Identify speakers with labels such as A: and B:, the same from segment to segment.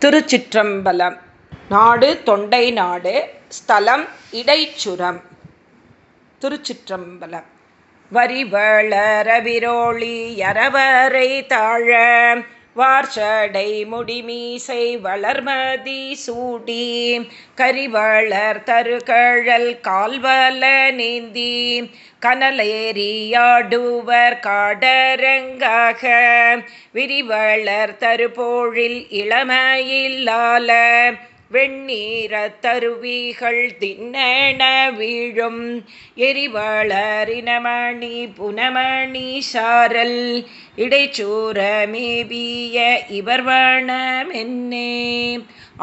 A: திருச்சிற்றம்பலம். நாடு தொண்டை நாடு ஸ்தலம் இடைச்சுரம். திருச்சிற்றம்பலம். வரிவளரவிரோளி யரவரை தாழ வார்ச்சடை முடிமீசை வளர்மதி சூடி கரிவளர் தருகழல் கால்வல நீந்தி கனலேறியாடுவர் காடரங்காக விரிவளர் தருபோழில் இளமையில்லால வெண்ணீர தருவிகள் தின்னென வீழும் எரிவளரினமணி புனமணி சாரல் இடைச்சூர மேவிய இவர் வனமென்னே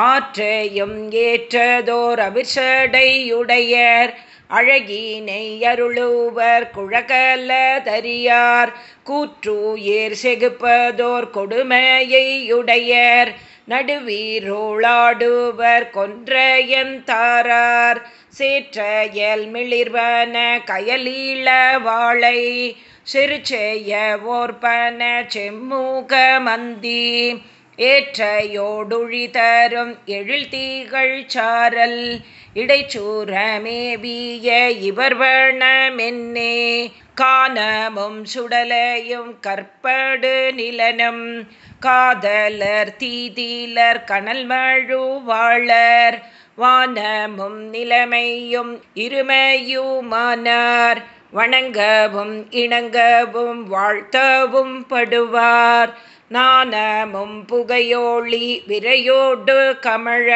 A: ஆற்றையும் ஏற்றதோர் அபிஷடையுடையர் அழகினை அருளுவர் குழகல தரியார் கூற்றுயிர் செகுப்பதோர் கொடுமையுடையர் நடுவீரோளாடுவர் கொன்றையந்தாரார் சேற்றையல் மிளிர்வன கயலீழ வாழை சிறுச்செய்ய ஓர்பன செம்மூக மந்தி. ஏற்றையோடுழி தரும் எழில் தீகள் சாரல் இடைச்சூரமேவிய இவர் வண்ணமென்னே காணமும் சுடலையும் கற்படு நிலனும் காதலர் தீதீலர் கனல் மழுவாளர் வானமும் நிலைமையும் இருமையுமானார் வணங்கவும் இணங்கவும் வாழ்த்தவும் படுவார். நாணமும் புகையோளி விரையோடு கமழ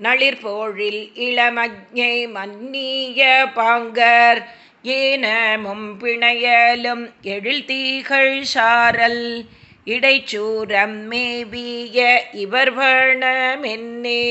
A: நளிர்போழில் இளமஜை மன்னிய பாங்கர் ஏனமும் பிணையலும் எழில் தீகள் சாரல் இடைச்சூரம் மேவிய இவர் வணமென்னே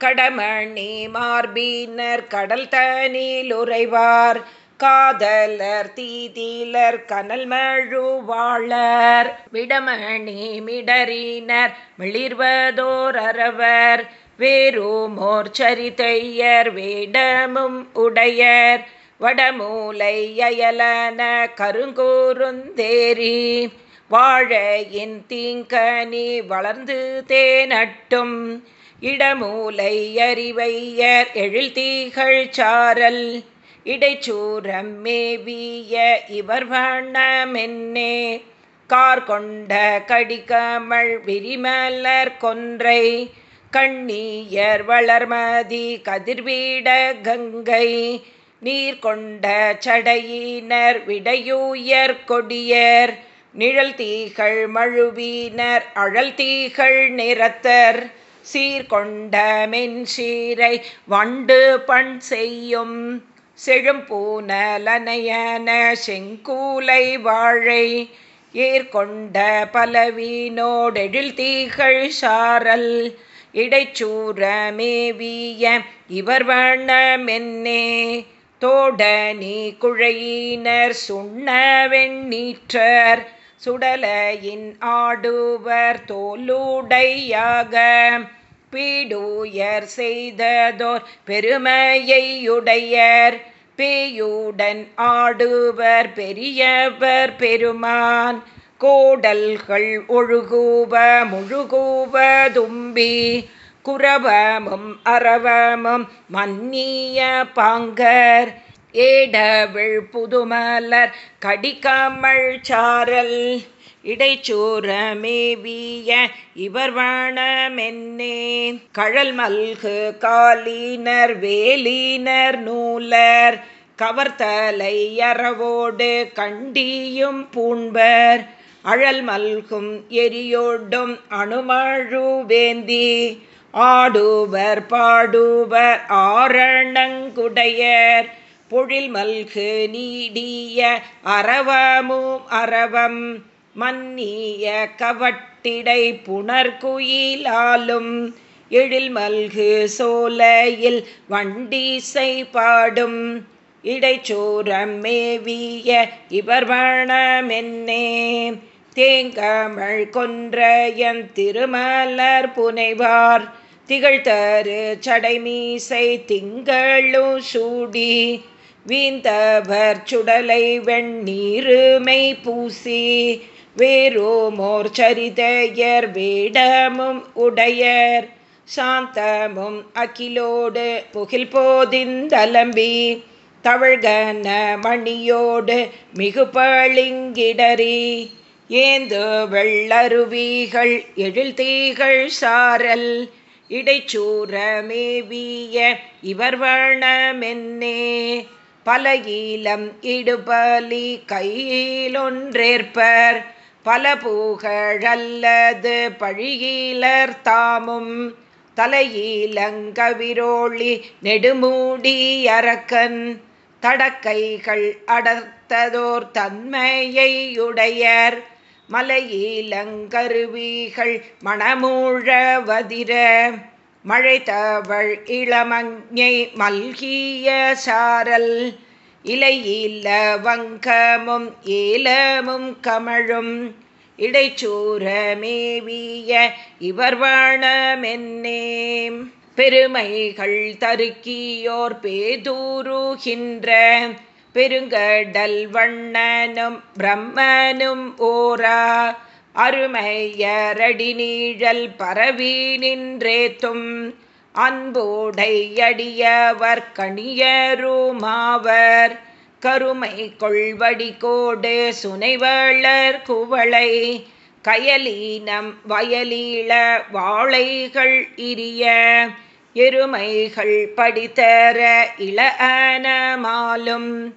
A: கடமணி மார்பினர் கடல் தனில் உறைவார் காதலர் தீதீலர் கனல் மழுவாளர் விடமணி மிடறினர் மிளிர்வதோர் அரவர் வேறுமோர் சரித்தையர் வேடமும் உடையர். வடமூலை அயலன கருங்கூருந்தேரி வாழையின் தீங்கனி வளர்ந்து தேனட்டும். இடமூலை அறிவையர் எழில் தீகழ் சாரல். இடைச்சூரம் மேவிய இவர் வண்ணமென்னே. கார் கொண்ட கடிகமள் விரிமலர் கொன்றை. கண்ணீயர் வளர்மதி கதிர்வீட கங்கை. நீர் கொண்ட சடையினர் விடையூயர் கொடியர். நிழல் தீகள் மழுவினர் அழல் தீகள் நிறத்தர். சீர்கொண்ட மென் சீரை வண்டு பண் செய்யும். செழும்பூனலனையன செங்கூலை வாழை ஏற்கொண்ட பலவீனோடெழில் தீகள் சாரல் இடைச்சூரமேவிய இவர் வண்ணமென்னே தோடனி குழையினர் சுண்ண வெண்ணீற்றர் சுடலையின் ஆடுவர் தோலுடையாக பீடுயர் செய்ததோர் பெருமையுடையர் பேயுடன் ஆடுவர் பெரியவர் பெருமான். கோடல்கள் ஒழுகுவ முழுகுவ தும்பி. குரவமும் அரவமும் மன்னிய பாங்கர். ஏடவிழ் புதுமலர் கடிக்காமல் சாரல். இடைச்சூரமேவிய இவர் வாணமென்னே கழல் மல்கு காலினர் வேலினர் நூலர். கவர்த்தலை அறவோடு கண்டியும் பூண்பர். அழல் மல்கும் எரியோடும் அணுமழுவேந்தி ஆடுவர் பாடுவர் ஆரணங்குடையர். பொழில் மல்கு நீடிய அரவமும் அரவம் மன்னிய கவட்டிடை புனர்குயிலாலும் எழில் மல்கு சோலையில் வண்டிசை பாடும் இடைச்சோரம் மேவிய இவர் வணமென்னே தேங்கமள் கொன்றையன் திருமலர் புனைவார் திகழ்தரு சடைமீசை திங்களு சூடி வீந்தவர் சுடலை வெண்ணீருமை பூசி வேரோமோர் சரிதையர் வேடமும் உடையர். சாந்தமும் அகிலோடு புகில் போதிந்தலம்பி தவழ்கன மணியோடு மிகு பளிங்கிடறி ஏந்து வெள்ளருவிகள் எழில் தீகள் சாரல் இடைச்சூரமேவிய இவர் வர்ணமென்னே பல ஈலம் இடுபலி கையிலொன்றேற்பர். பல பூகழல்லது பழியீலர் தாமும். தலையிலங்கவிரோழி நெடுமூடியரக்கன் தடக்கைகள் அடர்த்ததோர் தன்மையுடையர் மலையீலங்கருவிகள் மணமூழவதிர மழைத்தவள் தவள் மல்கிய சாரல். இலையில வங்கமும் ஏலமும் கமழும். இடைச்சூரமேவிய இவர் வாணமென்னேம் பெருமைகள் தருக்கியோர் பேதூருகின்ற. பெருங்கடல் வண்ணனும் பிரம்மனும் ஓரா. அருமையரடி நீழல் பரவி நின்றேத்தும் அன்போடையடியவர் கணியருமாவர் கருமை கொள்வடி கோடு சுனைவளர் குவளை கயலீனம் வயலீள வாழைகள் இரிய. எருமைகள் படித்தர இள அனமாலும்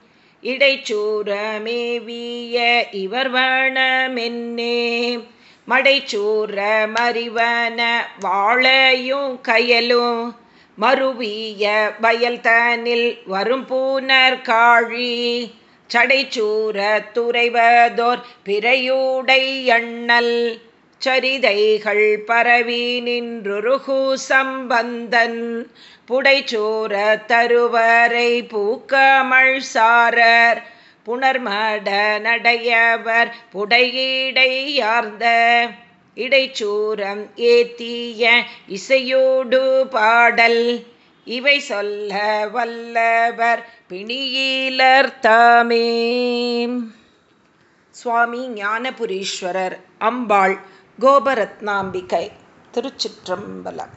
A: இடைச்சூரமேவிய இவர் வனமென்னே? மடைச்சூர மறிவன வாழையும் கயலும் மருவிய வயல் தனில் வரும் பூனர் காழி. சடைச்சூர துறைவதோர் பிறையூடை அண்ணல் சரிதைகள் பரவி நின்றுருகு சம்பந்தன். புடைச்சோர தருவரை பூக்கமள் சாரர். புனர்மட நடையவர் புடையீடையார்ந்த இடைச்சூரம் ஏத்திய இசையோடு பாடல். இவை சொல்ல வல்லவர் பிணியீலர் தாமே. சுவாமி ஞானபுரீஸ்வரர் அம்பாள் கோபரத்னாம்பிகை திருச்சிற்றம்பலம்.